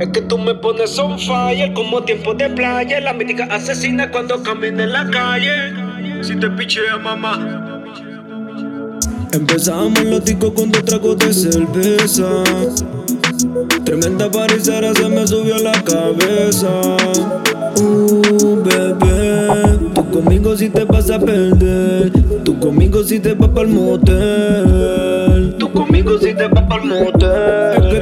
Es que tú me pones on fire como tiempo de playa. La mítica asesina cuando camina en la calle. Si te pichea, mamá. Empezamos los ticos con dos tragos de cerveza. Tremenda parisera se me subió a la cabeza. Uh, bebé, tú conmigo si te vas a perder. Tú conmigo si te vas pa'l motel. Tú conmigo si te vas pa'l motel. Es que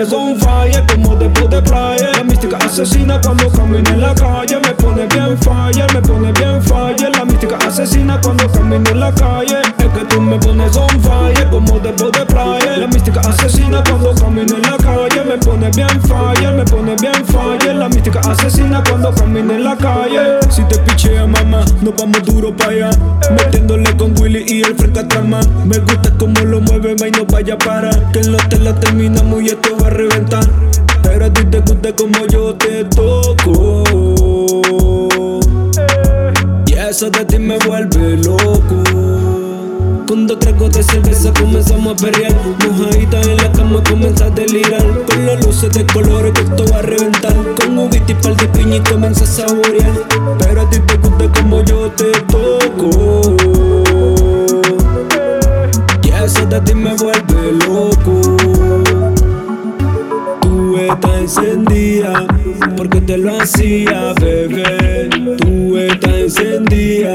pones on fire como después de playa. La mística asesina cuando camino en la calle. Me pone bien fire, me pone bien fire. La mística asesina cuando camino en la calle. Es que tú me pones on fire como después de playa. La mística asesina cuando camino en la calle. Me pone bien fire, me pone bien fire. La mística asesina cuando camino en la calle. Si te pichea, mamá, nos vamos duro para allá. Metiéndole con Willy y el atrás, man. Me gusta cómo lo mueve, y no vaya para. Que en la terminamos y esto va a reventar. Pero a ti te gusta como yo te toco. Y eso de ti me vuelve loco. Con dos tragos de cerveza comenzamos a perrear Mojadita en la cama comienza a delirar Con las luces de colores que esto va a reventar Con uvita y pal de piña y comienza a saborear Pero a ti te gusta como yo te toco eso de ti me vuelve loco Tú estás encendida porque te lo hacía, bebé. Tú estás encendida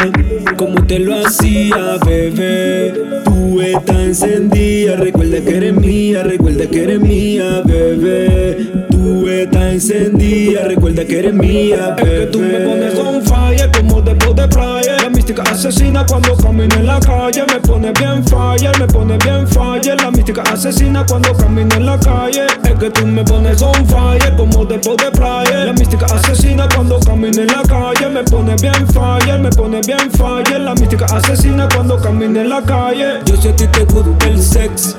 como te lo hacía, bebé. Tú estás encendida, recuerda que eres mía, recuerda que eres mía, bebé. Tú estás encendida, recuerda que eres mía, bebé. Es que tú me pones on fire como después de playa. La mística asesina cuando camino en la calle. Me pone bien fire, me pone bien fire. La mística asesina cuando camino en la calle. Es que tú me pones on fire como después de playa. La mística asesina cuando camino en la calle. Me pone bien fire, me pone bien fire. La mística asesina cuando camino en la calle. Yo sé a ti te gusta el sex.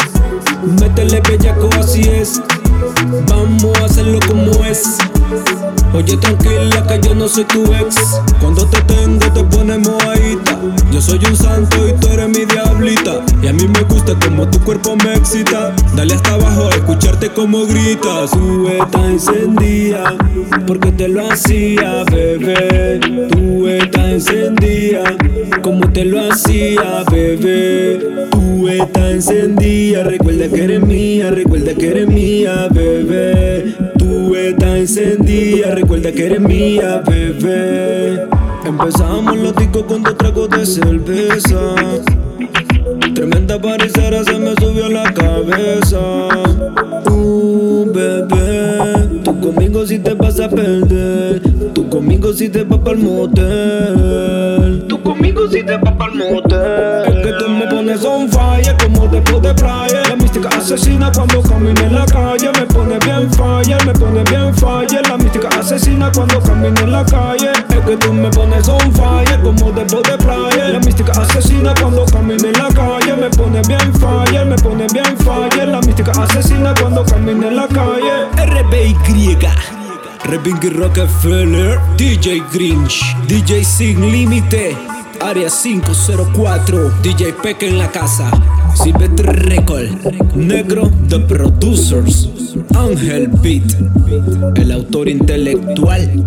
Métele bellaco, así es. Oye, tranquila que yo no soy tu ex. Cuando te tengo te pones mojadita. Yo soy un santo y tú eres mi diablita. Y a mí me gusta como tu cuerpo me excita. Dale hasta abajo a escucharte como gritas. Tú estás encendida porque te lo hacía, bebé. Tú estás encendida como te lo hacía, bebé. Tú estás encendida. Recuerda que eres mía, recuerda que eres mía, bebé. Encendida, recuerda que eres mía, bebé. Empezamos los discos con dos tragos de cerveza. Tremenda parisera se me subió a la cabeza. Uh, bebé, tú conmigo si te vas a perder. Tú conmigo si te vas pa'l motel. Tú conmigo si te vas pa'l motel. Es que tú me pones on fire como después de playa. La mística asesina cuando camino en la calle. Me pone bien fire, me pone bien asesina cuando camino en la calle. Es que tú me pones on fire como después de playa. La mística asesina cuando camino en la calle. Me pone bien fire, me pone bien fire. La mística asesina cuando camino en la calle. RBY. Rebingy Rockefeller, DJ Grinch, DJ Sin Límite, Área 504, DJ Peque en la casa, Silvestre Record, Negro The Producers, Ángel Beat, el autor intelectual.